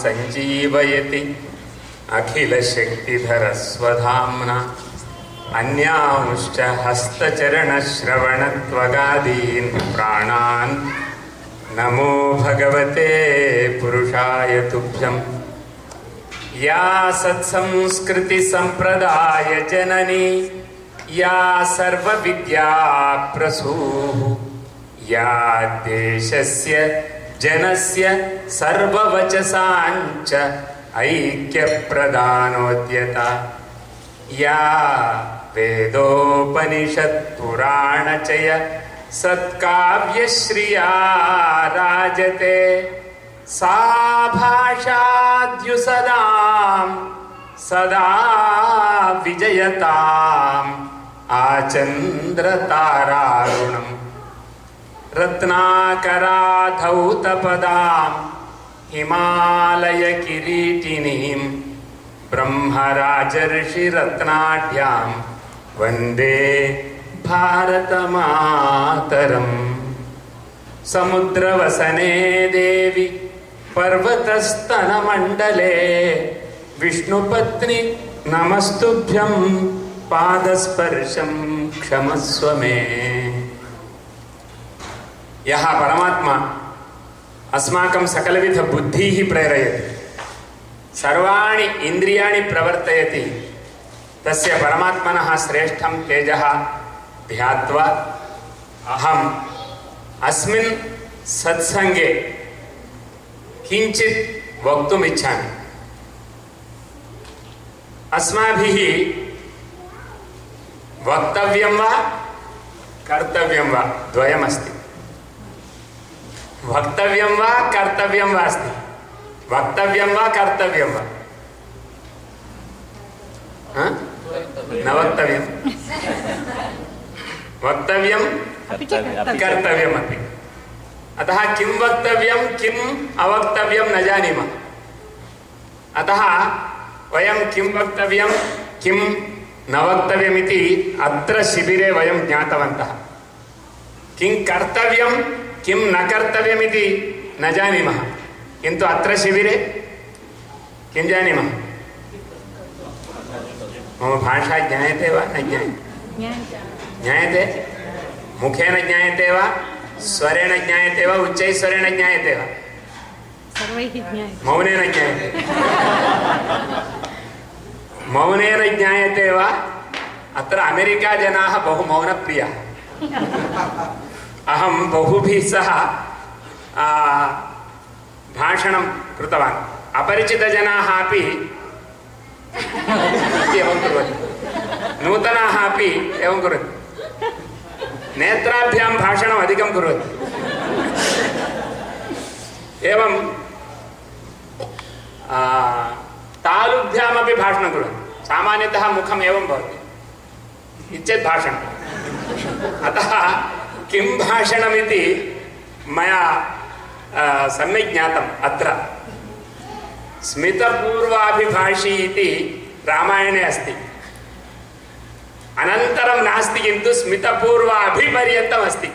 सञ्जीवयति अखिलशक्तिधरस्वधाम्ना अन्यांश्च हस्तचरणश्रवणत्वगादीन् प्राणान् नमो भगवते पुरुषाय तुभ्यम् या सत्संस्कृतिसम्प्रदायजननी या सर्वविद्याप्रसूः या देशस्य जनस्य सर्ववचसाञ्च ऐक्यप्रदानोद्यता या वेदोपनिषत्पुराणचय सत्काव्यश्रिया राजते। सा भाषाद्युसदां सदा विजयताम्। आचन्द्रतारारुणम्। रत्नाकराधौतपदां हिमालयकिरीटिनीं ब्रह्मराजर्षिरत्नाढ्यां वन्दे भारतमातरम्। समुद्रवसने देवि पर्वतस्तनमण्डले विष्णुपत्नि नमस्तुभ्यं पादस्पर्शं क्षमस्व मे यः परमात्मा अस्माकं बुद्धिः प्रेरयति। सर्वाणि इन्द्रियाणि प्रवर्तयति। तस्य परमात्मनः श्रेष्ठं तेजः ध्यात्वा अहम् अस्मिन् सत्सङ्गे किञ्चित् वक्तुम् इच्छामि अस्माभिः वक्तव्यं वा कर्तव्यं वा द्वयमस्ति। वक्तव्यं वा कर्तव्यं वा अस्ति वक्तव्यं वा कर्तव्यं वा? न वक्तव्यं। वक्तव्यं कर्तव्यमपि। अतः किं वक्तव्यं किम् अवक्तव्यं न जानीमः। अतः वयं किं वक्तव्यं किं न वक्तव्यमिति अत्र शिबिरे वयं ज्ञातवन्तः। किं कर्तव्यं किं न कर्तव्यमिति न जानीमः। किन्तु अत्र शिबिरे किं जानीमः? मम भाषा ज्ञायते वा न ज्ञायते? ज्ञायते? मुखेन ज्ञायते वा? स्वरेण ज्ञायते वा? उच्चैस्वरेण ज्ञायते वा? मौनेन ज्ञायते। मौनेन ज्ञायते वा? अत्र अमेरिका जनाः बहु मौनप्रियाः। अहं बहुभिः सह आ, भाषणं कृतवान्। अपरिचितजनाः अपि एवं कुर्वन्ति नूतनाः अपि एवं कुर्वन्ति नेत्राभ्यां भाषणम् अधिकं कुर्वन्ति एवं आ, तालुभ्यामपि भाषणं कुर्वन्ति सामान्यतः मुखम् एवं भवति। इच्छेत् भाषणम्। अतः किं भाषणमिति मया आ, सम्यक् ज्ञातम् अत्र। स्मितपूर्वाभिभाषी इति रामायणे अस्ति। अनन्तरं नास्ति किन्तु स्मितपूर्वाभिपर्यन्तम् अस्ति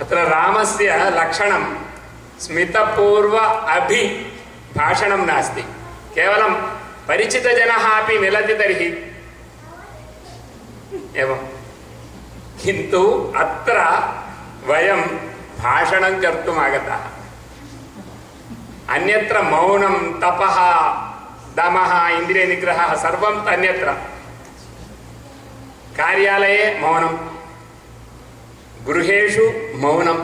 अत्र रामस्य लक्षणं स्मितपूर्व अभि भाषणं नास्ति। केवलं परिचितजनः अपि मिलति तर्हि। एवं किन्तु अत्र वयं भाषणं कर्तुम् आगताः अन्यत्र मौनं तपः दमः इन्द्रियनिग्रहः सर्वं अन्यत्र कार्यालये मौनं गृहेषु मौनं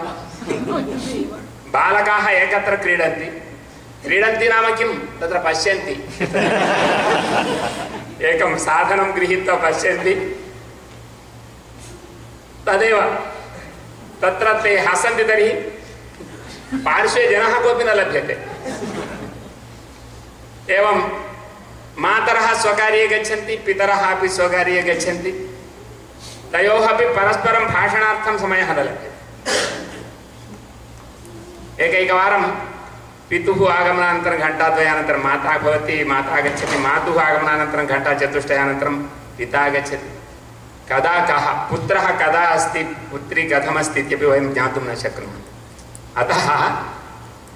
बालकाः एकत्र क्रीडन्ति क्रीडन्ति नाम किं तत्र पश्यन्ति एकं साधनं गृहीत्वा पश्यन्ति तदेव तत्र ते हसन्ति तर्हि पार्श्वे जनः कोऽपि न लभ्यते। एवं मातरः स्वकार्ये गच्छन्ति, पितरः अपि स्वकार्ये गच्छन्ति। तयोः अपि परस्परं भाषणार्थं समयः न लभ्यते। एकैकवारं पितुः आगमनानन्तरं घण्टाद्वयानन्तरं माता भवति, माता गच्छति मातुः आगमनानन्तरं घण्टाचतुष्टयानन्तरं पिता गच्छति कदा कः, पुत्रः कदा अस्ति, पुत्री कथमस्ति इत्यपि वयं न शक्नुमः। अतः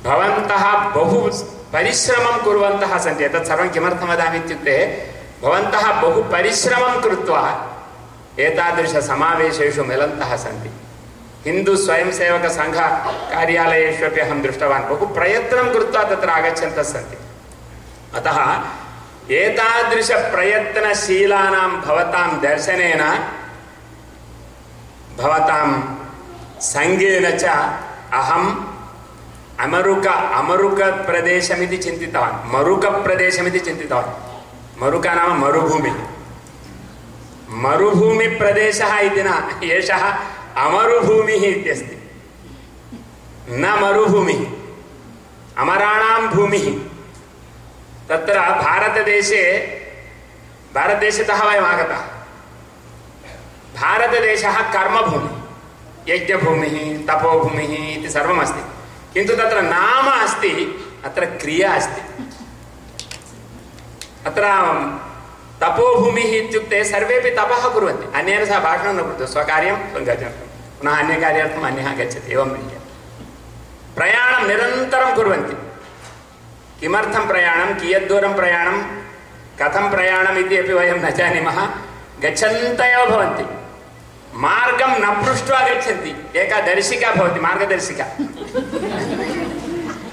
भवन्तः बहु परिश्रमं कुर्वन्तः सन्ति। एतत् सर्वं किमर्थं वदामि इत्युक्ते, भवन्तः बहु परिश्रमं कृत्वा एतादृशसमावेशेषु मिलन्तः सन्ति। हिन्दु स्वयंसेवकसङ्घ कार्यालयेष्वपि अहं दृष्टवान्। बहु प्रयत्नं कृत्वा तत्र आगच्छन्तः सन्ति। अतः एतादृशप्रयत्नशीलानां भवतां दर्शनेन, भवतां सङ्गेन च अहम् अमरुक, अमरुकप्रदेशमिति चिन्तितवान्। मरुकप्रदेशमिति चिन्तितवान्। मरुक नाम मरुभूमिः। मरुभूमिप्रदेशः इति न, एषः अमरुभूमिः इत्यस्ति। न मरुभूमिः। अमराणां भूमिः। तत्र भारतदेशे, भारतदेशतः वयम् आगतः। भारतदेशः कर्मभूमिः, यज्ञभूमिः, तपोभूमिः इति सर्वमस्ति। किन्तु तत्र नाम अस्ति, अत्र क्रिया अस्ति। अत्र तपोभूमिः इत्युक्ते सर्वेपि तपः कुर्वन्ति। अन्येन सह भाषणं न कुर्वन्ति। स्वकार्यं गच्छन्ति पुनः अन्यकार्यार्थम् अन्यः गच्छति एवं रीत्या। प्रयाणं निरन्तरं कुर्वन्ति। किमर्थं प्रयाणं कियद्दूरं प्रयाणं, कथं प्रयाणम् इति अपि वयं न जानीमः। गच्छन्तः एव भवन्ति। मार्गं न पृष्ट्वा गच्छन्ति। एका दर्शिका भवति, मार्गदर्शिका।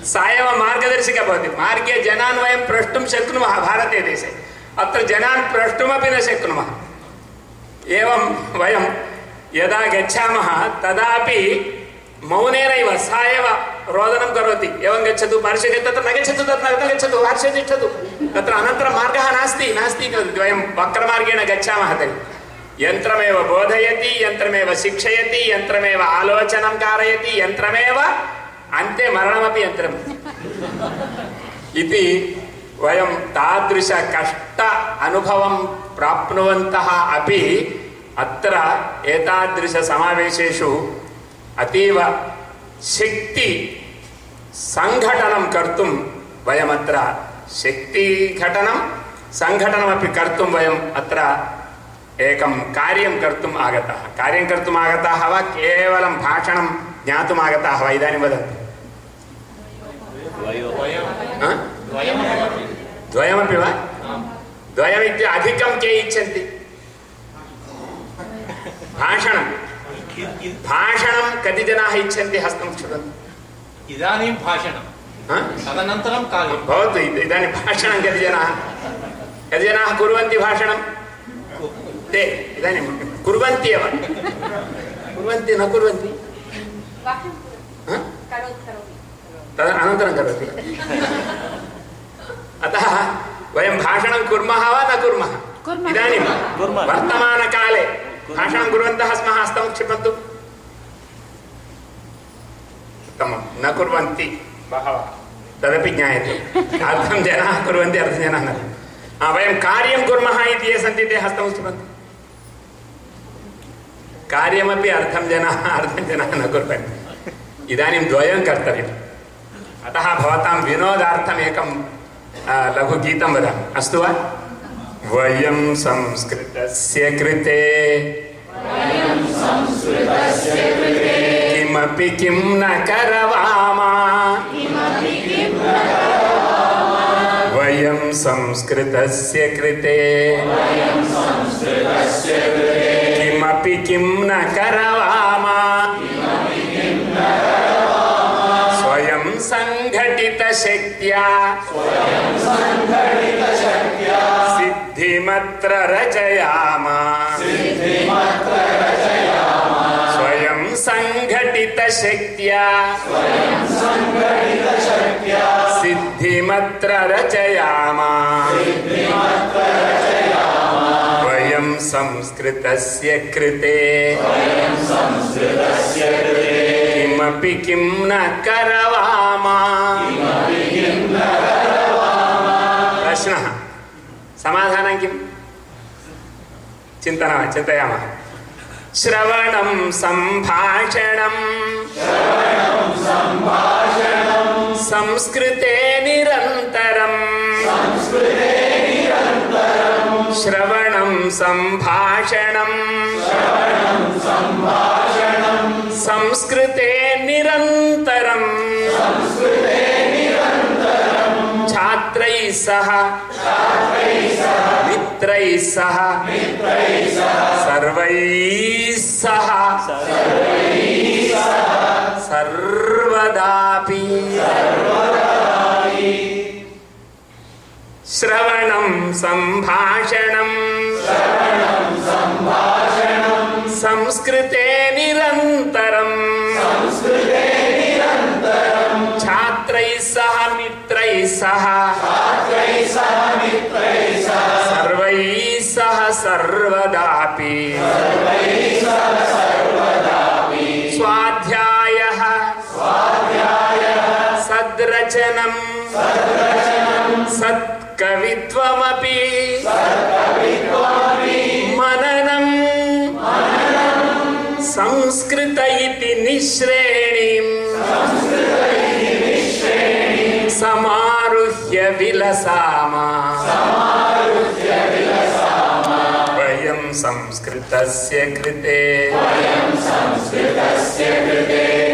सा एव मार्गदर्शिका भवति। मार्गे जनान् वयं प्रष्टुं शक्नुमः भारते देशे। अत्र जनान् प्रष्टुमपि न शक्नुमः। एवं वयं यदा गच्छामः, तदापि मौनेनैव सा एव रोदनं करोति एवं गच्छतु पार्श्वे तत्र न गच्छतु तत्र न गच्छतु पार्श्वे तिष्ठतु तत्र अनन्तरं मार्गः नास्ति नास्ति वयं वक्रमार्गेण गच्छामः तर्हि यन्त्रमेव बोधयति यन्त्रमेव शिक्षयति यन्त्रमेव आलोचनं कारयति यन्त्रमेव अन्ते मरणमपि यन्त्रम् इति वयं तादृशकष्ट अनुभवं प्राप्नुवन्तः अपि अत्र एतादृशसमावेशेषु अतीव शक्ति सङ्घटनं कर्तुं वयमत्र शक्तिघटनं सङ्घटनमपि कर्तुं वयम् अत्र एकं कार्यं कर्तुम् आगतः कार्यं कर्तुम् आगताः वा केवलं भाषणं ज्ञातुम् आगताः वा इदानीं वदन्तु हा? द्वयमपि वा द्वयमित्युक्ते अधिकं के इच्छन्ति भाषणं भाषणं कति जनाः इच्छन्ति हस्तं क्षुदन्तु इदानीं भाषणं हा? तदनन्तरं कार्यं भवतु इद- इदानीं भाषणं कति जनाः कति जनाः कुर्वन्ति भाषणं ते इदानीं कुर्वन्ति एव कुर्वन्ति न कुर्वन्ति हा? तद् अनन्तरं करोति अतः वयं भाषणं कुर्मः वा न कुर्मः कुर्मः। इदानीं कुर्मः। वर्तमानकाले भाषणं कुर्वन्तः स्मः हस्तं क्षिपन्तु। उत्तमं। न कुर्वन्ति। बहवः। तदपि ज्ञायते। अर्धं जनाः कुर्वन्ति, अर्धं जनाः न। वयं कार्यं कुर्मः इति ये सन्ति ते हस्तं क्षिपन्तु। कार्यमपि अर्धं जनाः अर्धं जनाः न कुर्वन्ति। इदानीं द्वयं कर्तव्यम्। अतः भवतां विनोदार्थम् एकं लघुगीतं वदामि। अस्तु वा? वयं संस्कृतस्य कृते। किमपि किं न करवाम। वयं संस्कृतस्य कृते। किमपि किं न करवाम। स्वयं सङ्घटितशक्त्या सिद्धिमत्र रचयाम स्वयं सङ्घटितशक्त्या सिद्धिमत्र रचयाम वयं संस्कृतस्य कृते। किमपि किं न करवाम। प्रश्नः। समाधानं किम्? चिन्तनं चिन्तयामः। श्रवणं सम्भाषणं संस्कृते निरन्तरम्। श्रवणं सम्भाषणं संस्कृते निरन्तरम्। सह मित्रैः सह सर्वैः सह सर्वदापि। श्रवणं सम्भाषणं। संस्कृते निरन्तरम् छात्रैः सह मित्रैः सह सर्वदापि स्वाध्यायः। सद्रचनं सत्कवित्वमपि। मननं संस्कृत इति निःश्रेणीम्। विलसामा वयं संस्कृतस्य कृते।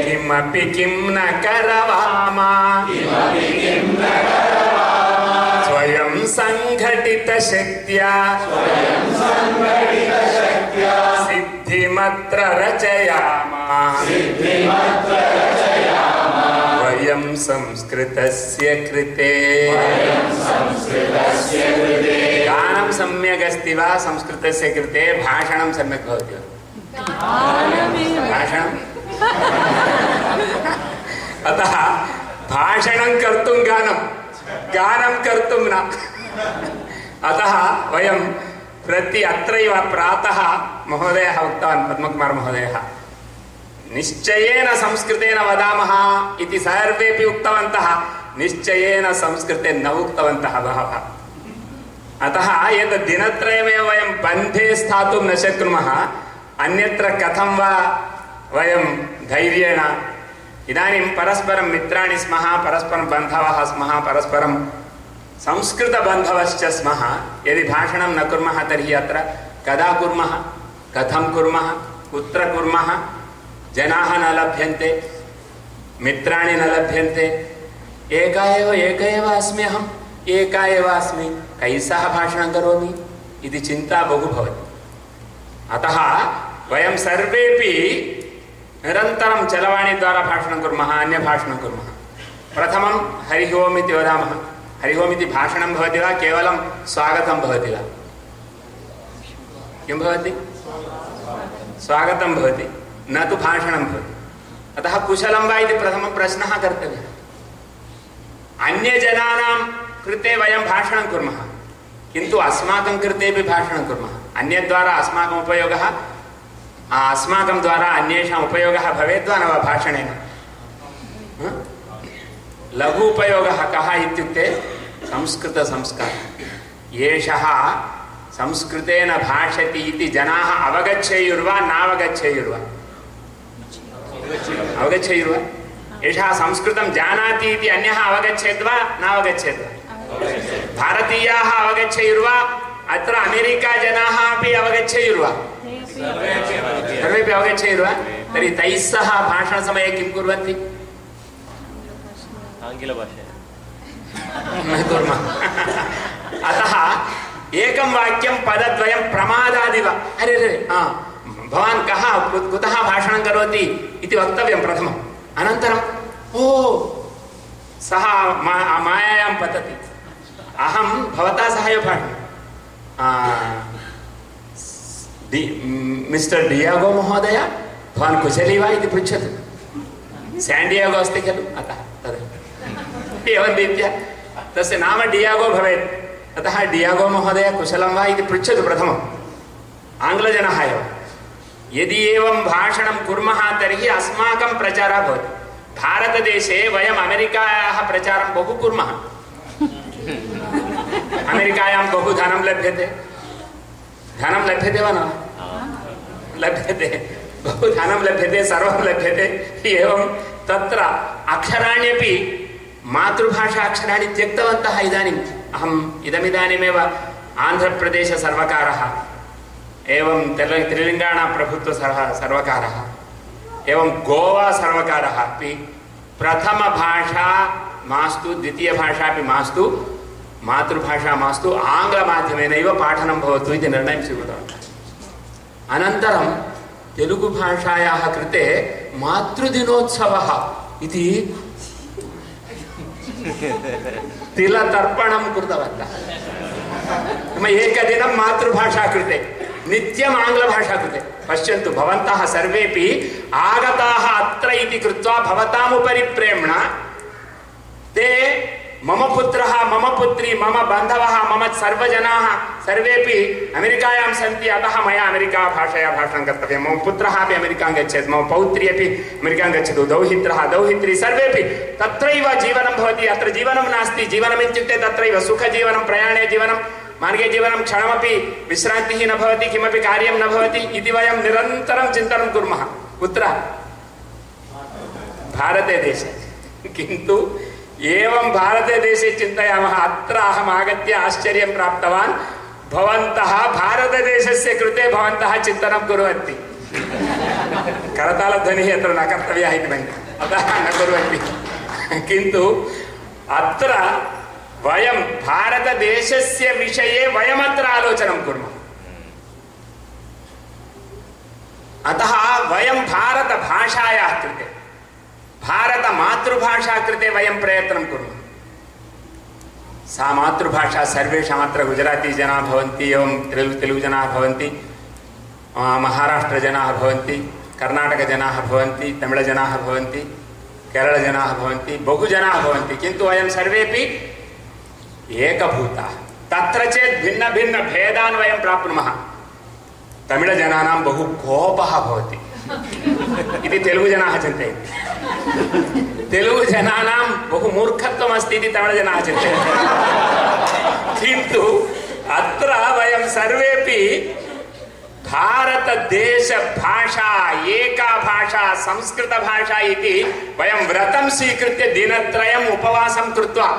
किमपि किं न करवामा। स्वयं सङ्घटितशक्त्या सिद्धिमत्र रचयामा। वयं संस्कृतस्य कृते गानं सम्यक् अस्ति वा संस्कृतस्य कृते भाषणं सम्यक् भवति वा भाषणं अतः भाषणं कर्तुं गानं गानं कर्तुं न अतः वयं प्रति अत्रैव प्रातः महोदयः उक्तवान् पद्मकुमार महोदयः निश्चयेन संस्कृतेन वदामः इति सर्वेपि उक्तवन्तः। निश्चयेन संस्कृते न उक्तवन्तः बहवः। अतः एतत् दिनत्रयमेव वयं बन्धे स्थातुं न शक्नुमः, अन्यत्र कथं वा वयं धैर्येण, इदानीं परस्परं मित्राणि स्मः, परस्परं बन्धवः स्मः, परस्परं संस्कृतबन्धवश्च स्मः। यदि भाषणं न कुर्मः तर्हि अत्र कदा कुर्मः, कथं कुर्मः, कुत्र कुर्मः जनाः न लभ्यन्ते, मित्राणि न लभ्यन्ते। एका एव, एक एव अस्मि अहम्, एका एव अस्मि। कैः सह भाषणं चिन्ता बहु भवति। अतः वयं सर्वेपि निरन्तरं चलवाणीद्वारा भाषणं कुर्मः अन्यभाषणं कुर्मः। प्रथमं हरिः ओम् इति वदामः। हरिः ओम् इति भाषणं भवति केवलं स्वागतं भवति वा? किं भवति? स्वागतं भवति। न तु भाषणं अतः कुशलं प्रथमं प्रश्नः कर्तव्यः। अन्यजनानां कृते वयं भाषणं कुर्मः, किन्तु अस्माकं कृतेपि भाषणं कुर्मः। अन्यद्वारा द्वारा अन्येषाम् उपयोगः भवेद् वा न लघु उपयोगः कः इत्युक्ते संस्कृतसंस्कारः। एषः संस्कृतेन भाषति जनाः अवगच्छेयुर्वा नावगच्छेयुर्वा। अवगच्छेयुर्वा एषः संस्कृतं जानाति इति अन्यः अवगच्छेद्वा नावगच्छेद्वा भारतीयाः अवगच्छेयुर्वा अत्र अमेरिकाजनाः अपि अवगच्छेयुर्वा सर्वेपि अवगच्छेयुर्वा तर्हि तैः सह भाषणसमये किं कुर्वन्ति आङ्ग्लभाषा न कुर्मः अतः एकं वाक्यं पदद्वयं प्रमादादिव अरे अरे हा भवान् कः कुतः भाषणं करोति इति वक्तव्यं प्रथमम्। अनन्तरं ओ, सः मा मायायां पतति। अहं भवता सह एव डि, मिस्टर् डियागो महोदय, भवान् कुशली वा इति पृच्छतु। स्याण्डियागो अस्ति खलु? अतः तद् एवं रीत्या, तस्य नाम डियागो भवेत्। अतः डियागो महोदय कुशलं वा इति पृच्छतु प्रथमम्। आङ्ग्लजनः एव। यदि एवं भाषणं कुर्मः तर्हि अस्माकं प्रचारः भवति। भारतदेशे वयम् अमेरिकायाः प्रचारं बहु कुर्मः। अमेरिकायां बहु धनं लभ्यते। धनं लभ्यते वा न? लभ्यते। बहु धनं लभ्यते, सर्वं लभ्यते। एवं तत्र अक्षराण्यपि मातृभाषा अक्षराणि त्यक्तवन्तः इदानीम्। अहम् इदमिदानीमेव आन्ध्रप्रदेशसर्वकारः। एवं तेल तेलङ्गाणाप्रभुत्वसर्व सर्वकारः, एवं गोवा सर्वकारः अपि प्रथमभाषा मास्तु द्वितीयभाषा अपि मास्तु, मातृभाषा मास्तु, आङ्ग्लमाध्यमेनैव पाठनं भवतु इति निर्णयं स्वीकृतवन्तः अनन्तरं तेलुगुभाषायाः कृते मातृदिनोत्सवः इति तिलतर्पणं कृतवन्तः। एकदिनं मातृभाषा कृते। नित्यम् आङ्ग्लभाषा कृते। पश्यन्तु, भवन्तः सर्वेपि आगताः अत्र प्रेम्णा ते मम पुत्रः, मम पुत्री, मम बान्धवः, मम सर्वजनाः सर्वेपि अमेरिकायां सन्ति। अतः मया अमेरिका भाषया भाषणं कर्तव्यं। मम पुत्रः अपि अमेरिकां गच्छेत्, मम पौत्री अपि अमेरिकां गच्छतु। दौहित्रः, दौहित्री जीवनं भवति। अत्र जीवनं नास्ति। जीवनम् इत्युक्ते तत्रैव सुखजीवनं, प्रयाणे जीवनं। मार्गे जीवनं क्षणमपि विश्रान्तिः न भवति, किमपि कार्यं न भवति, इति वयं निरन्तरं चिन्तनं कुर्मः। कुत्र? भारते देशे। किन्तु एवं भारते देशे चिन्तयामः, अत्र अहम् आगत्य आश्चर्यं प्राप्तवान्, भवन्तः भारतदेशस्य कृते भवन्तः चिन्तनं कुर्वन्ति। अत्र न कर्तव्यः इति मन्ये। अतः न कुर्वन्ति। किन्तु अत्र वयं भारतदेशस्य विषये वयमत्र आलोचनं कुर्मः। अतः वयं भारतभाषायाः कृते, भारतमातृभाषा कृते वयं प्रयत्नं कुर्मः। सा मातृभाषा सर्वेषामत्र गुजराती जनाः भवन्ति, एवं तेलुगु तेलुगुजनाः भवन्ति महाराष्ट्रजनाः भवन्ति कर्णाटकजनाः भवन्ति, तमिळजनाः भवन्ति, केरळजनाः भवन्ति, बहुजनाः भवन्ति, किन्तु वयं सर्वेपि एकभूताः तत्र चेत् भिन्नभिन्नभेदान् वयं प्राप्नुमः तमिळजनानां बहु कोपः भवति इति तेलुगुजनाः चिन्तयन्ति तेलुगुजनानां बहु मूर्खत्वम् अस्ति इति तमिळजनाः चिन्तयन्ति किन्तु अत्र वयं सर्वेपि भारतदेशभाषा एका भाषा संस्कृतभाषा इति वयं व्रतं स्वीकृत्य दिनत्रयम् उपवासं कृत्वा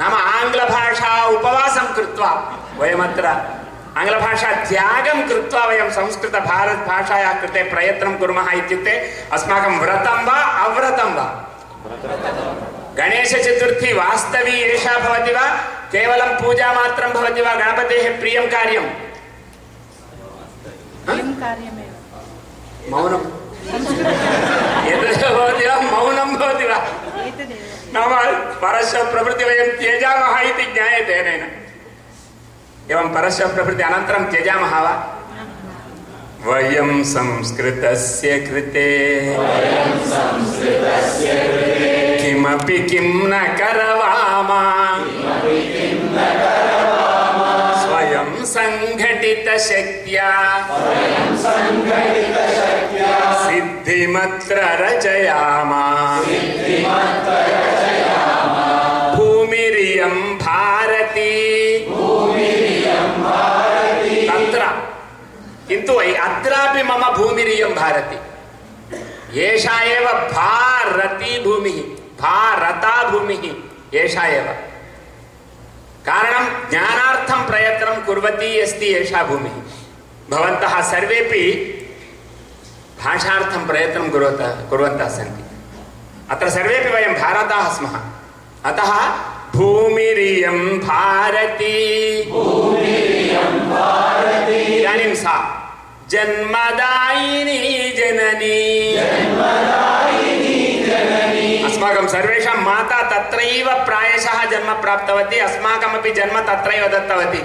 नाम आङ्ग्लभाषा उपवासं कृत्वा वयमत्र आङ्ग्लभाषा त्यागं कृत्वा वयं संस्कृतभारतभाषायाः कृते प्रयत्नं कुर्मः इत्युक्ते अस्माकं व्रतं वा अव्रतं वा? गणेशचतुर्थी वास्तवी एषा भवति वा? केवलं पूजामात्रं भवति वा? गणपतेः प्रियं कार्यं? मौनं। भवति वा? मौनं भवति वा? नाम परस्य प्रभृति वयं त्यजामः इति ज्ञायते अनेन। एवं परस्य प्रभृति अनन्तरं त्यजामः वा? वयं संस्कृतस्य कृते। किमपि किं न करवामा। स्वयं सङ्घटितशक्त्या सिद्धिमत्र रचयामा। किन्तु अत्रापि मम भूमिरियं भारति। एषा एव भारती भूमिः भारता भूमिः एषा एव। कारणं ज्ञानार्थं प्रयत्नं कुर्वती अस्ति एषा भूमिः। भवन्तः सर्वेपि भाषार्थं प्रयत्नं कुर्वन्तः कुर्वन्तः सन्ति। अत्र सर्वेपि वयं भारताः स्मः। अतः भूमिरियं भारती। इदानीं सा। जन्मदायिनी जननी। अस्माकं सर्वेषां माता तत्रैव प्रायशः जन्म प्राप्तवती, अस्माकमपि जन्म तत्रैव दत्तवती।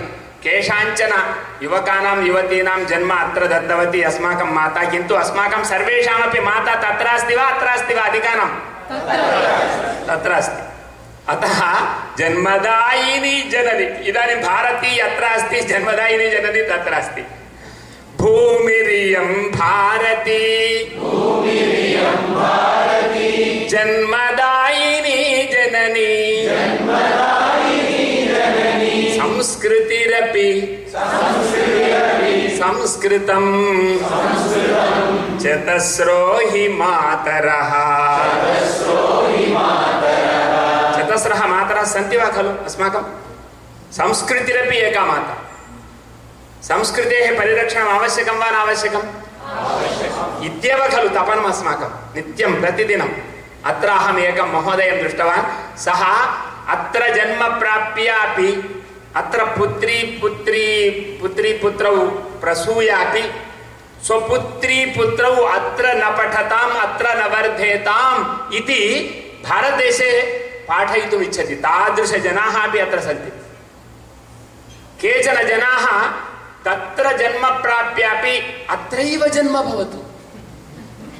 केषाञ्चन युवकानां, युवतीनां जन्म अत्र दत्तवती, अस्माकं माता। किन्तु अस्माकं सर्वेषामपि माता तत्र अस्ति वा, अत्र अस्ति वा, अधिकानं? तत्र अस्ति। अतः जन्मदायिनी जननी, इदानीं भारती अत्र अस्ति, जन्मदायिनी जननी तत्र अस्ति। भूमिरियं भारती जन्मदायिनी जननी संस्कृतिरपि संस्कृतं चतस्रो हि मातरः चतस्रः मातरः सन्ति वा खलु अस्माकं संस्कृतिरपि एका माता संस्कृतेः परिरक्षणम् आवश्यकं वा नावश्यकम् इत्येव खलु तपनम् अस्माकं नित्यं प्रतिदिनम् अत्र अहम् एकं महोदयं दृष्टवान् सः अत्र जन्म प्राप्यापि अत्र पुत्री पुत्री पुत्री पुत्रौ प्रसूयापि स्वपुत्री पुत्रौ अत्र न पठताम् अत्र न वर्धेताम् इति भारतदेशे पाठयितुम् इच्छति तादृशजनाः अपि अत्र सन्ति केचन जनाः तत्र जन्म प्राप्यापि। अत्रैव जन्म भवतु।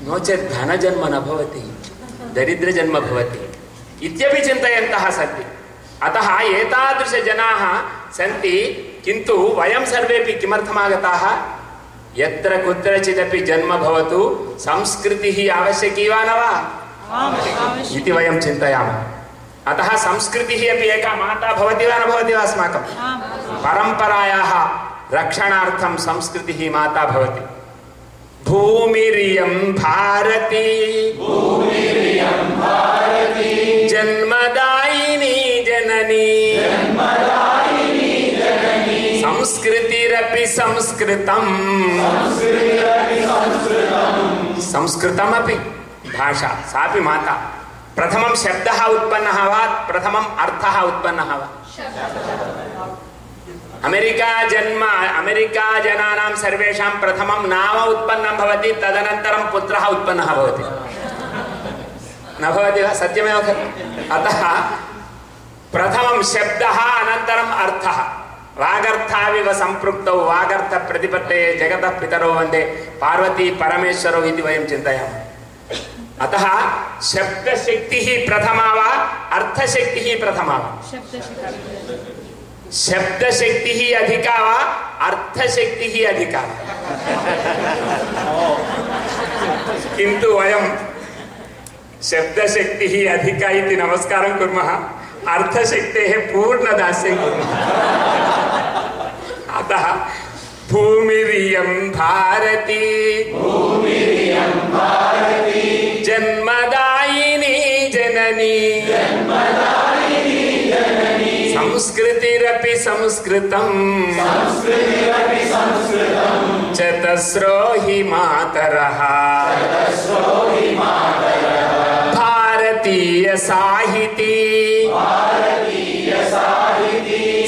नो चेत् धनजन्म न भवति दरिद्रजन्म भवति इत्यपि चिन्तयन्तः सन्ति। अतः एतादृशजनाः सन्ति किन्तु वयं सर्वेपि किमर्थमागताः? यत्र कुत्रचिदपि जन्म भवतु संस्कृतिः आवश्यकी वा न वा? इति वयं चिन्तयामः। अतः संस्कृतिः अपि एका माता भवति वा न भवति वा अस्माकं? परम्परायाः रक्षणार्थं संस्कृतिः माता भवति। भूमिरियं भारती। जन्मदायिनी जननी। संस्कृतिरपि संस्कृतम्। संस्कृतमपि। भाषा सापि माता। प्रथमं शब्दः उत्पन्नः वा प्रथमम् अर्थः उत्पन्नः वा अमेरिका जन्म, अमेरिका जनानां सर्वेषां प्रथमं नाम उत्पन्नं भवति, तदनन्तरं पुत्रः उत्पन्नः भवति। न भवति वा? सत्यमेव खलु। अतः प्रथमं शब्दः, अनन्तरम् अर्थः। वागर्थाविव सम्पृक्तौ वागर्थप्रतिपत्तये जगतः पितरौ वंदे, पार्वती परमेश्वरौ इति वयं चिन्तयामः। अतः शब्दशक्तिः प्रथमा वा अर्थशक्तिः प्रथमा वा? शब्दशक्ति अधिका वा अर्थशक्तिः अधिका किन्तु वयं शब्दशक्तिः अधिका इति नमस्कारं कुर्मः, अर्थशक्तेः पूर्णदास्यं कुर्मः। अतः भूमिरियं भारती। जन्मदायिनी संस्कृतिरपि संस्कृतम्। चतस्रो हि मातरः। भारतीयसाहिती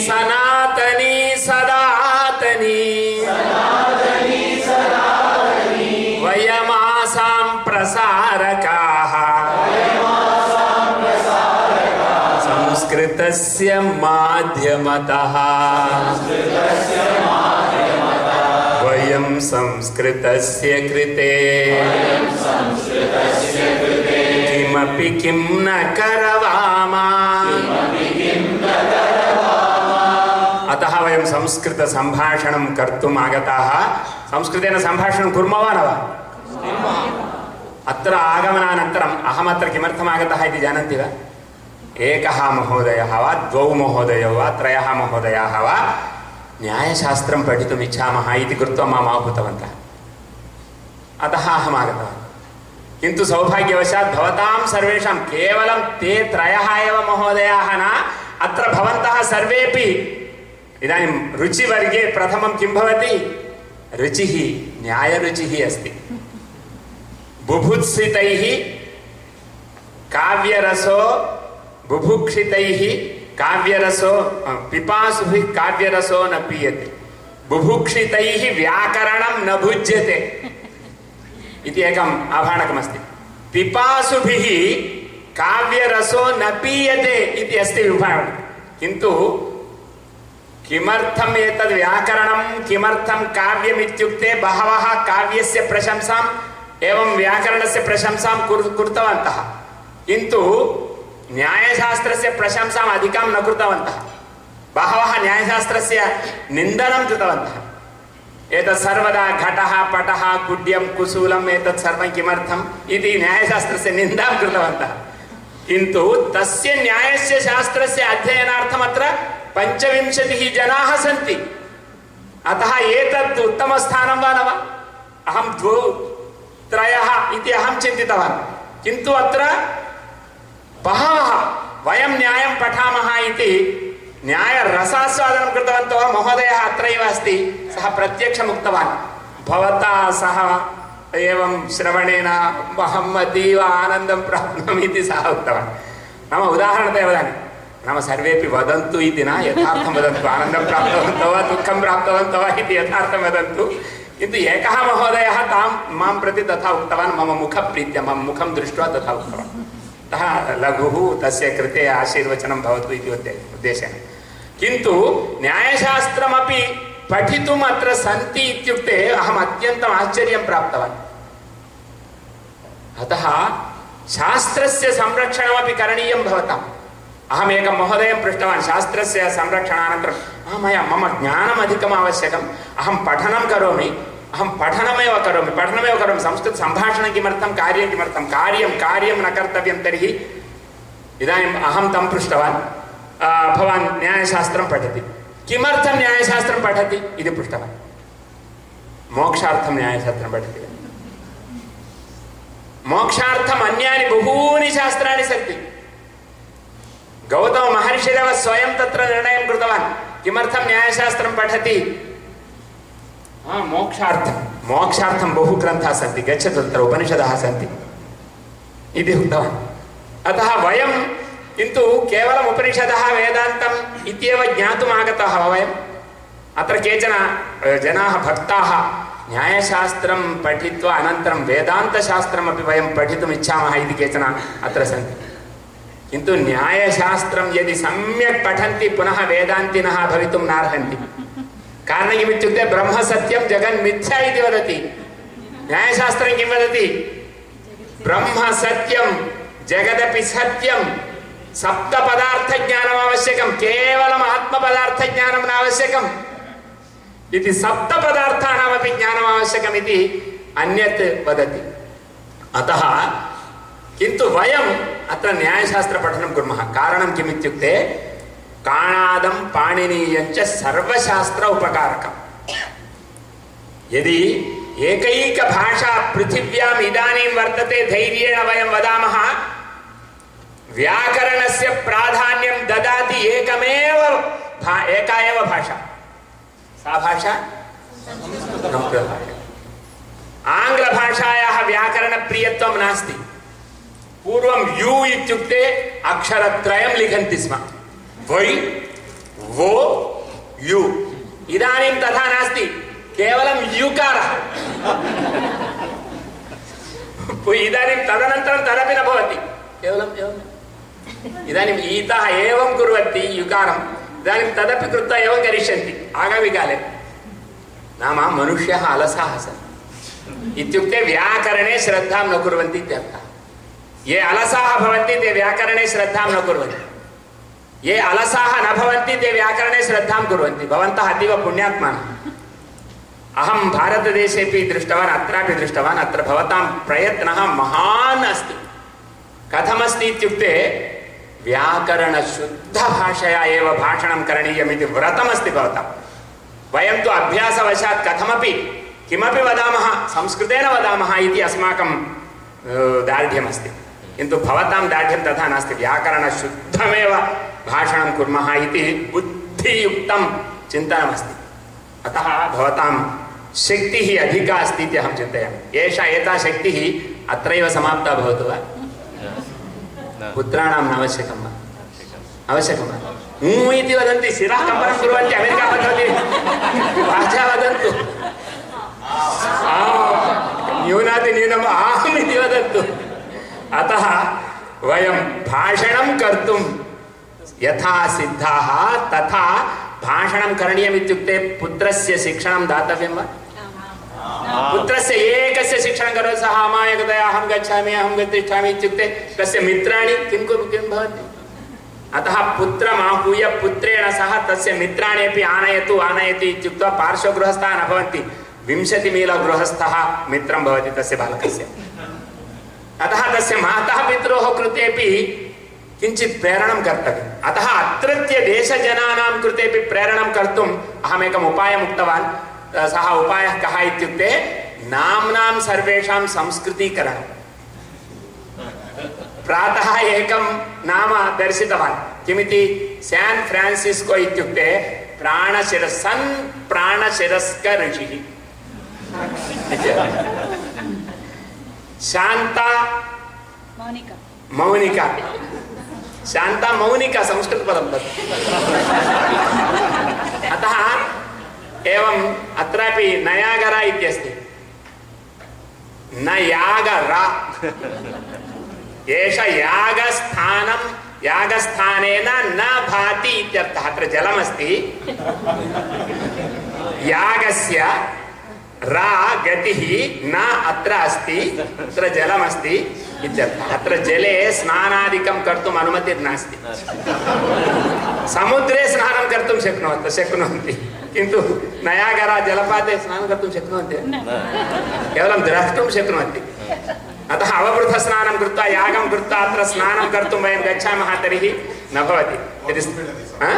सनातनी सदातनी। वयमासां प्रसारकाः। संस्कृतस्य माध्यमतः। वयं संस्कृतस्य कृते। किमपि किं न करवामा। अतः वयं संस्कृतसम्भाषणं कर्तुम् आगताः। संस्कृतेन सम्भाषणं कुर्मः वा न वा? अत्र आगमनानन्तरम् अहमत्र किमर्थम् आगतः इति जानन्ति वा? एकः महोदयः वा द्वौ महोदयौ वा त्रयः महोदयाः वा न्यायशास्त्रं पठितुम् अतः अहम् आगतवान्। किन्तु सौभाग्यवशात् भवतां ते त्रयः महोदयाः न, अत्र भवन्तः सर्वेपि रुचिवर्गे प्रथमं किं भवति? रुचिः, न्यायरुचिः अस्ति। काव्यरसो बुभुक्षितैः काव्यरसो पिपासुभिः काव्यरसो न पीयते। बुभुक्षितैः व्याकरणं न भुज्यते। इति एकम् आभाणकमस्ति। काव्यरसो न पीयते इति अस्ति विभागः किन्तु किमर्थम् एतद् व्याकरणं, किमर्थं काव्यम् इत्युक्ते बहवः काव्यस्य प्रशंसाम् एवं व्याकरणस्य प्रशंसां कुर् किन्तु न्यायशास्त्रस्य प्रशंसाम् अधिकां न कृतवन्तः। बहवः न्यायशास्त्रस्य निन्दनं कृतवन्तः। एतत् सर्वदा घटः, पटः कुड्यं कुशूलम् एतत् सर्वं किमर्थम् इति न्यायशास्त्रस्य निन्दां कृतवन्तः। किन्तु तस्य न्यायस्य शास्त्रस्य अध्ययनार्थम् अत्र पञ्चविंशतिः जनाः सन्ति। अतः एतत् उत्तमस्थानं वा न वा? अहं द्वौ त्रयः इति अहं अत्र बहवः वयं न्यायं पठामः इति न्यायरसास्वादनं कृतवन्तः महोदयः अत्रैव अस्ति सः प्रत्यक्षम् उक्तवान् भवता सह एवं श्रवणेन अहम् अतीव आनन्दं प्राप्नोमि इति सः उक्तवान् नाम उदाहरणतया वदामि नाम सर्वेपि वदन्तु इति न यथार्थं वदन्तु आनन्दं प्राप्तवन्तः वा दुःखं प्राप्तवन्तः वा इति यथार्थं वदन्तु किन्तु एकः महोदयः तां माँ प्रति तथा उक्तवान् मम मुखप्रीत्या मम मुखं दृष्ट्वा तथा उक्तवान् अतः लघुः तस्य कृते आशीर्वचनं भवतु इति उद्दे उद्देशेन। किन्तु न्यायशास्त्रमपि पठितुम् अत्र सन्ति इत्युक्ते अहम् अत्यन्तम् आश्चर्यं प्राप्तवान्। अतः शास्त्रस्य संरक्षणमपि करणीयं भवताम् अहमेकं महोदयं पृष्टवान् शास्त्रस्य संरक्षणानन्तरं "आ, मया मम ज्ञानम् अधिकम् आवश्यकम् अहं पठनं करोमि अहं पठनमेव करोमि पठनमेव करोमि। संस्कृतसम्भाषणं किमर्थं कार्यं किमर्थं? कार्यं कार्यं न कर्तव्यं तर्हि इदानीम् अहं तं पृष्टवान्। "आ, भवान् न्यायशास्त्रं पठति। किमर्थं न्यायशास्त्रं पठति? इति पृष्टवान्। मोक्षार्थं न्यायशास्त्रं अन्यानि बहूनि शास्त्राणि सन्ति। गौतममहर्षिरेव स्वयं तत्र निर्णयं कृतवान्। किमर्थं न्यायशास्त्रं पठति? मोक्षार्थं मोक्षार्थं बहु ग्रन्थाः सन्ति गच्छतु उपनिषदः इति उक्तवान् अतः वयं किन्तु केवलम् उपनिषदः वेदान्तम् इत्येव ज्ञातुम् आगताः वयम् अत्र केचन जनाः भक्ताः न्यायशास्त्रं पठित्वा अनन्तरं वेदान्तशास्त्रमपि वयं पठितुम् इच्छामः इति केचन अत्र सन्ति किन्तु न्यायशास्त्रं यदि सम्यक् पठन्ति पुनः वेदान्तिनः भवितुं नार्हन्ति कारणं किमित्युक्ते ब्रह्मसत्यं जगन्मिथ्या इति वदति। न्यायशास्त्रं किं वदति? ब्रह्मसत्यं, जगदपि सत्यं, सप्तपदार्थज्ञानम् आवश्यकं, केवलम् आत्मपदार्थज्ञानं न आवश्यकम् इति सप्तपदार्थानामपि ज्ञानम् आवश्यकम् इति अन्यत् वदति। अतः, किन्तु वयम् अत्र न्यायशास्त्रपठनं कुर्मः। कारणं किम् इत्युक्ते काणादं सर्वशास्त्र उपकारकम्। यदि एकैकभाषा पृथिव्याम् इदानीं वर्तते धैर्येण वयं वदामः, व्याकरणस्य प्राधान्यं ददाति एकमेव भा, एका एव भाषा। सा भाषा संस्कृतभाषा। आङ्ग्लभाषायाः व्याकरणप्रियत्वं नास्ति। पूर्वं यु इत्युक्ते अक्षरत्रयं लिखन्ति स्म। वै, वो, यु। इदानीं तथा नास्ति, केवलं युकारः। इदानीं तदनन्तरं तदपि न भवति। केवलं एवम्। इदानीम् ईतः एवं कुर्वन्ति युकारम् इदानीं तदपि कृत्वा एवं करिष्यन्ति आगामिकाले नाम मनुष्यः अलसाः सन्ति इत्युक्ते व्याकरणे श्रद्धां न कुर्वन्ति इत्यर्थः। ये अलसाः भवन्ति, ते व्याकरणे श्रद्धां न कुर्वन्ति। ये अलसाः न भवन्ति ते व्याकरणे श्रद्धां कुर्वन्ति। भवन्तः अतीव पुण्यात्मानः अहं भारतदेशेपि दृष्टवान्, अत्रापि दृष्टवान्, अत्र भवतां प्रयत्नः महान् अस्ति। कथमस्ति इत्युक्ते, व्याकरणशुद्धभाषया एव भाषणं करणीयम् इति व्रतमस्ति भवतां। वयं तु अभ्यासवशात् कथमपि किमपि वदामः, संस्कृतेन वदामः इति अस्माकं दार्ढ्यमस्ति। किन्तु भवतां दार्ढ्यं तथा नास्ति। व्याकरणशुद्धमेव भाषणं कुर्मः इति बुद्धियुक्तं चिन्तनमस्ति। अतः भवतां शक्तिः अधिका अस्ति इति अहं चिन्तयामि। एषा एता शक्तिः अत्रैव समाप्ता भवतु वा? पुत्राणां न आवश्यकं वा? आवश्यकं वा? ऊ इति वदन्ति शिरः कम्पनं कुर्वन्ति, अमेरिका पद्धति। भाषा वदन्तु। न्यूनातिन्यूनम् आम् इति वदन्तु। अतः वयं भाषणं कर्तुं यथा सिद्धाः तथा भाषणं करणीयम् इत्युक्ते पुत्रस्य शिक्षणं दातव्यं वा? पुत्रस्य एकस्य शिक्षणं करोति, सः अमायकतया अहं गच्छामि, अहं तिष्ठामि मित्राणि किं किं अतः पुत्रम् आहूय पुत्रेण सह तस्य मित्राणि अपि आनयतु आनयतु इत्युक्त्वा पार्श्वगृहस्थाः न भवन्ति। विंशतिमीलगृहस्थः मित्रं भवति तस्य बालकस्य। अतः तस्य माता पित्रोः कृतेपि किञ्चित् प्रेरणं कर्तव्यम्। अतः अत्रत्य देशजनानां कृतेपि प्रेरणं कर्तुम् अहमेकम् उपायम् उक्तवान्। सः उपायः कः इत्युक्ते नाम्नां सर्वेषां संस्कृतीकरणम्। प्रातः एकं नाम दर्शितवान्। किमिति? सेन् फ्रान्सिस्को इत्युक्ते प्राणशिर सन् प्राणशिरस्क ऋषिः शान्ता मौनिका। मौनिका शान्ता मौनिका संस्कृतपदं तत् अतः एवम् अत्रापि नयागरा इत्यस्ति। न यागरा। एष यागस्थानं, यागस्थानेन न भाति इत्यर्थः। अत्र जलमस्ति। यागस्य रा गतिः न अत्र अस्ति, अत्र जलमस्ति। अत्र जले स्नानादिकं कर्तुम् अनुमतिर्नास्ति समुद्रे स्नानं कर्तुं शक्नुवन्तः शक्नुवन्ति। किन्तु नयागरा जलपाते स्नानं कर्तुं शक्नुवन्ति? केवलं द्रष्टुं शक्नुवन्ति। अतः अवबृधस्नानं कृत्वा यागं कृत्वा अत्र स्नानं कर्तुं वयं गच्छामः तर्हि न भवति। यदि हा?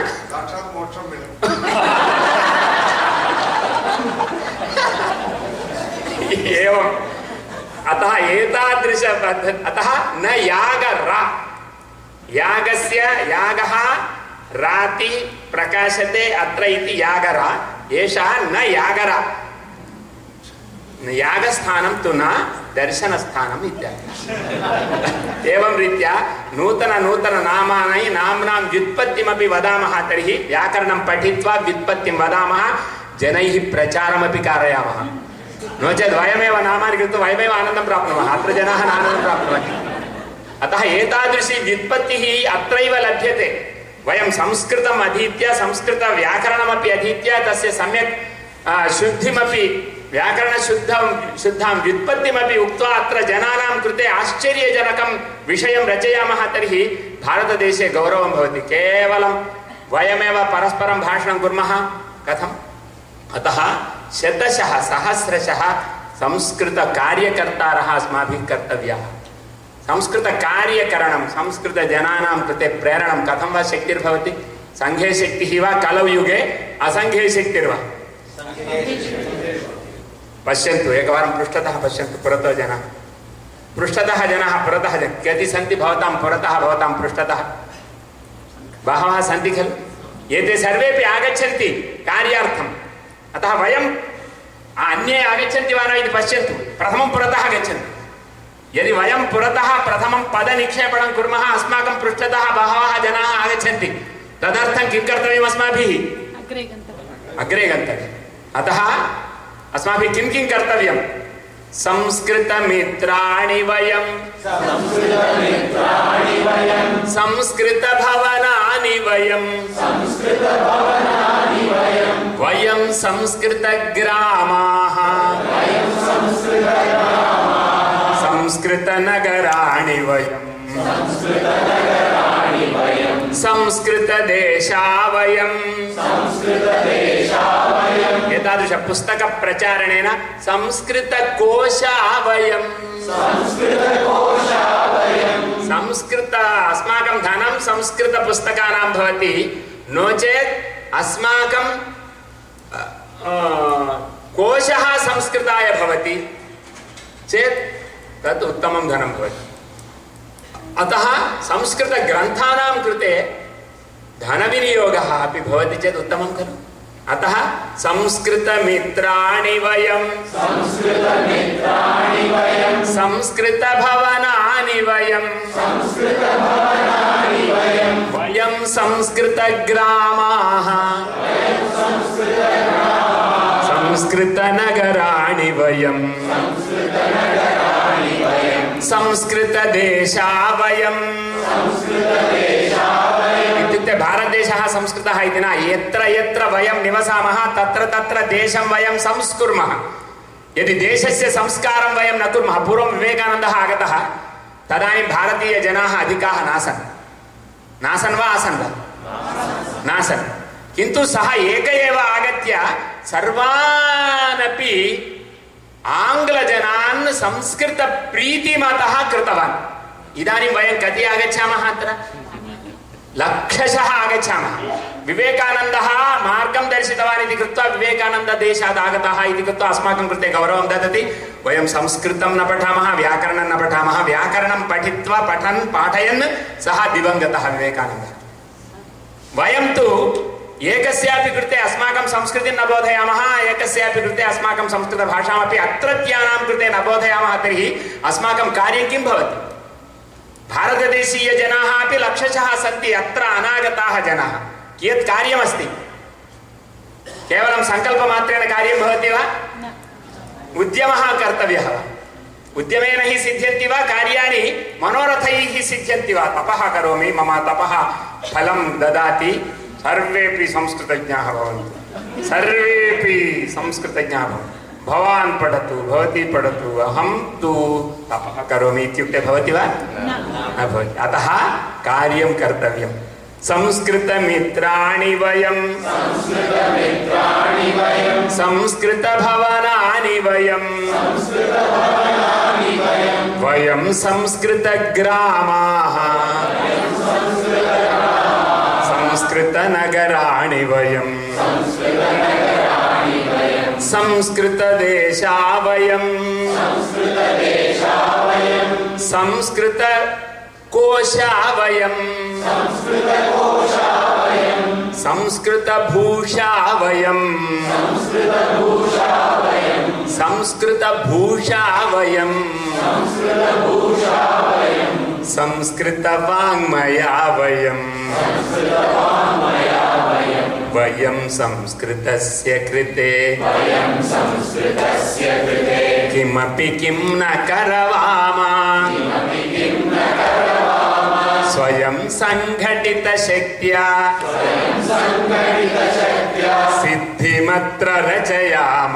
साक्षात् मोक्षं मिलति एवम् अतः एतादृश पद्धति अतः न यागरा यागस्य यागः राति प्रकाशते अत्र इति यागरा एषः न यागरा न यागस्थानं तु न दर्शनस्थानम् इत्यादि एवं रीत्या नूतन नूतन नामानि नाम्नां व्युत्पत्तिमपि वदामः तर्हि व्याकरणं पठित्वा व्युत्पत्तिं वदामः जनैः प्रचारमपि कारयामः नो चेत् वयमेव नामानि कृत्वा वयमेव आनन्दं प्राप्नुमः। अत्र जनाः आनन्दं प्राप्नुवन्ति अतः एतादृशी व्युत्पत्तिः अत्रैव लभ्यते। वयं संस्कृतम् अधीत्य, संस्कृतव्याकरणमपि अधीत्य, तस्य सम्यक् शुद्धिमपि, व्याकरणशुद्धं, शुद्धां व्युत्पत्तिमपि उक्त्वा अत्र जनानां कृते आश्चर्यजनकं विषयं रचयामः तर्हि भारतदेशे गौरवं भवति। केवलं वयमेव परस्परं भाषणं कुर्मः। कथम्? अतः शतशः, सहस्रशः संस्कृतकार्यकर्तारः अस्माभिः कर्तव्याः। संस्कृतकार्यकरणं संस्कृतजनानां कृते प्रेरणं कथं वा शक्तिर्भवति? सङ्घे शक्तिः वा? कलौ युगे असङ्घे शक्तिर्वा पश्यन्तु, एकवारं पृष्ठतः पश्यन्तु, पुरतः जनाः। पृष्ठतः जनाः, पुरतः कति सन्ति भवतां पुरतः, भवतां पृष्ठतः? बहवः खलु? एते सर्वेपि आगच्छन्ति अतः वयं अन्ये आगच्छन्ति वा न इति पश्यन्तु। प्रथमं पुरतः गच्छन्तु। यदि वयं पुरतः प्रथमं पदनिक्षेपणं कुर्मः अस्माकं पृष्ठतः बहवः जनाः आगच्छन्ति। तदर्थं किं कर्तव्यम् अस्माभिः? अग्रे गन्तव्यम्। अतः अस्माभिः किं किं कर्तव्यं संस्कृतमित्राणि वयं संस्कृतभवनानि वयं वयं संस्कृतग्रामाः। संस्कृतनगराणि वयम् संस्कृतदेशा वयम् एतादृशपुस्तकप्रचारणेन संस्कृतकोशा वयम् संस्कृत अस्माकं धनं संस्कृतपुस्तकानां भवति। नो चेत् अस्माकं कोशः संस्कृताय भवति चेत् तत् उत्तमं धनं भवति अतः संस्कृतग्रन्थानां कृते धनविनियोगः अपि भवति चेत् उत्तमं खलु अतः संस्कृतमित्राणि वयं संस्कृतभवनानि वयं वयं संस्कृतग्रामाः संस्कृतनगराणि वयम्। संस्कृतदेशा वयम् इत्युक्ते भारतदेशः संस्कृतः इति न, यत्र यत्र वयं निवसामः, तत्र तत्र देशं वयं संस्कुर्मः। यदि देशस्य संस्कारं वयं न कुर्मः, पूर्वं विवेकानन्दः आगतः, तदानीं भारतीयजनाः अधिकाः नासन्। नासन् वा आसन् वा? नासन्। किन्तु सः एक एव आगत्य सर्वानपि आङ्ग्लजनान् संस्कृतप्रीतिमतः कृतवान् इदानीं वयं कति आगच्छामः अत्र लक्षशः आगच्छामः विवेकानन्दः मार्गं दर्शितवान् इति कृत्वा विवेकानन्ददेशात् आगतः इति कृत्वा अस्माकं कृते गौरवं ददति वयं संस्कृतं न पठामः व्याकरणं न पठामः व्याकरणं पठित्वा पठन् पाठयन् सः दिवङ्गतः विवेकानन्दः वयं तु एकस्यापि कृते अस्माकं संस्कृतिं न बोधयामः एकस्यापि कृते अस्माकं संस्कृतभाषामपि अत्रत्यानां कृते न बोधयामः तर्हि अस्माकं कार्यं किं भवति? भारतदेशीयजनाः अपि लक्षशः सन्ति अत्र अनागताः जनाः। कियत् कार्यमस्ति? केवलं सङ्कल्पमात्रेण कार्यं भवति वा? उद्यमः कर्तव्यः वा? उद्यमेन हि सिद्ध्यन्ति वा? कार्याणि मनोरथैः सिद्ध्यन्ति वा? तपः करोमि मम तपः फलं ददाति। सर्वेपि संस्कृतज्ञाः भवन्तु। सर्वेपि संस्कृतज्ञाः भवन्तु। भवान् पठतु भवती पठतु अहं तु तपः करोमि इत्युक्ते भवति वा? न भवति। अतः कार्यं कर्तव्यं। संस्कृतमित्राणि वयं। संस्कृतभवनानि वयं। वयं संस्कृतग्रामाः। संस्कृतनगराणि वयम् संस्कृतदेशा वयम् संस्कृतकोशा वयम् संस्कृतभूषा वयम् संस्कृतभूषा वयम् संस्कृतवाङ्मया वयं वयं संस्कृतस्य कृते। किमपि किं न करवाम। स्वयं सङ्घटितशक्त्या। सिद्धिमत्र रचयाम।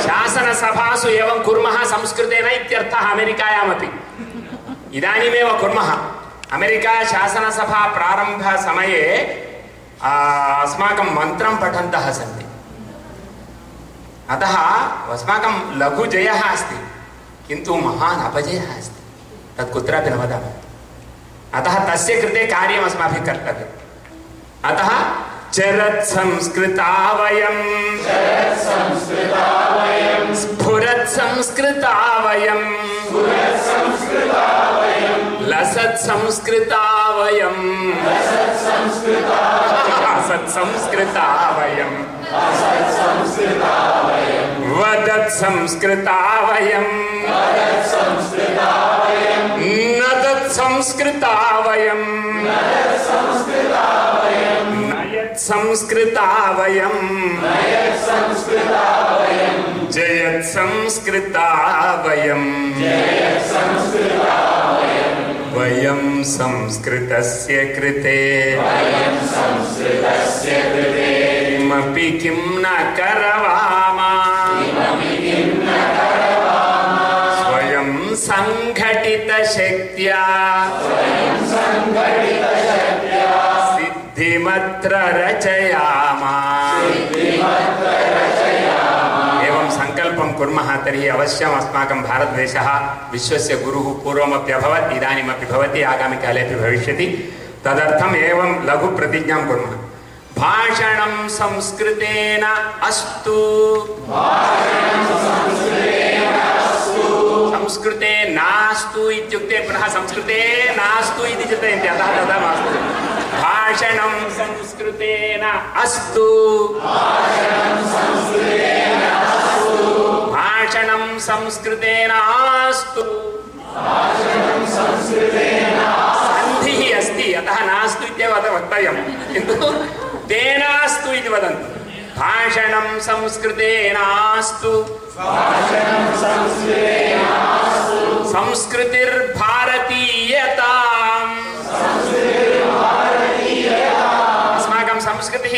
शासनसभासु एवं कुर्मः संस्कृतेन इत्यर्थः अमेरिकायामपि। इदानीमेव कुर्मः। अमेरिका शासनसभा प्रारम्भसमये अस्माकं मन्त्रं पठन्तः सन्ति। अतः अस्माकं लघुजयः अस्ति, किन्तु महान् अपजयः अस्ति। तत् कुत्रापि न वदामः। अतः तस्य कृते कार्यम् अस्माभिः कर्तव्यम्। अतः चरत् संस्कृता वयं स्फुरत् संस्कृता वयं लसत् संस्कृता हसत् संस्कृता वयं वदत् संस्कृता नदत् संस्कृता संस्कृता वयं जयत् संस्कृता वयं वयं संस्कृतस्य कृते। किमपि किं न करवाम। स्वयं सङ्घटितशक्त्या सिद्धिमत्र रचयाम एवं सङ्कल्पं कुर्मः, तर्हि अस्माकं भारतदेशः विश्वस्य गुरुः पूर्वमप्यभवत् इदानीमपि भवति आगामिकाले अपि भविष्यति। तदर्थम् एवं लघुप्रतिज्ञां कुर्मः। भाषणं संस्कृतेन अस्तु। संस्कृते नास्तु संस्कृते नास्तु चिन्तयन्ति, अतः तथा भाषणं संस्कृतेन अस्तु भाषणं संस्कृतेन अस्तु सन्धिः अस्ति अतः नास्तु इत्येव अतः वक्तव्यं किन्तु तेनास्तु इति वदन्ति भाषणं संस्कृतेनास्तु संस्कृतिर्भारतीयताम्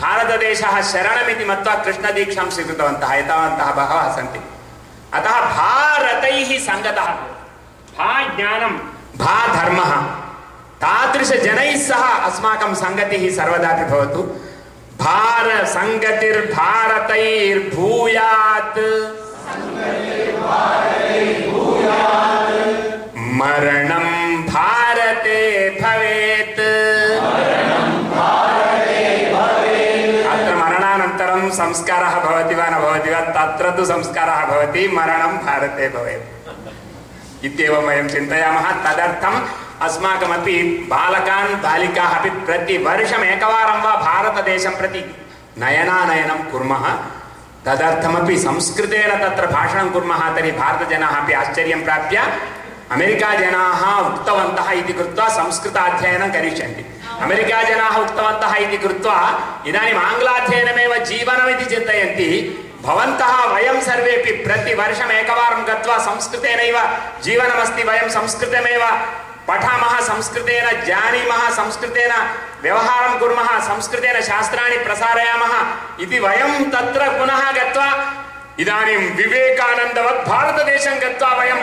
भारतदेशः शरणमिति मत्वा कृष्णदीक्षां स्वीकृतवन्तः, एतावन्तः बहवः सन्ति। अतः भारतैः सङ्गतः भा ज्ञानं भा धर्मः तादृशजनैः सह अस्माकं सङ्गतिः सर्वदापि भवतु भार सङ्गतिर्भारतैर्भूयात् मरणं भारते भवेत्। संस्कारः भवति वा न भवति वा, तत्र तु संस्कारः भवति, मरणं भारते भवेत्। इत्येवं वयं चिन्तयामः। तदर्थम् अस्माकमपि बालकान् बालिकाः अपि प्रतिवर्षम् एकवारं वा भारतदेशं प्रति नयनानयनं कुर्मः। तदर्थमपि संस्कृतेन तत्र भाषणं कुर्मः, तर्हि भारतजनाः अपि आश्चर्यं प्राप्य अमेरिकाजनाः उक्तवन्तः इति कृत्वा संस्कृताध्ययनं करिष्यन्ति। अमेरिकाजनाः उक्तवन्तः इति कृत्वा इदानीम् आङ्ग्लाध्ययनमेव जीवनमिति चिन्तयन्ति भवन्तः वयं सर्वेपि प्रतिवर्षम् एकवारं गत्वा संस्कृतेनैव जीवनमस्ति वयं संस्कृतमेव पठामः संस्कृतेन जानीमः संस्कृतेन व्यवहारं कुर्मः संस्कृतेन शास्त्राणि प्रसारयामः इति वयं तत्र पुनः गत्वा इदानीं विवेकानन्दवत् भारतदेशं गत्वा वयं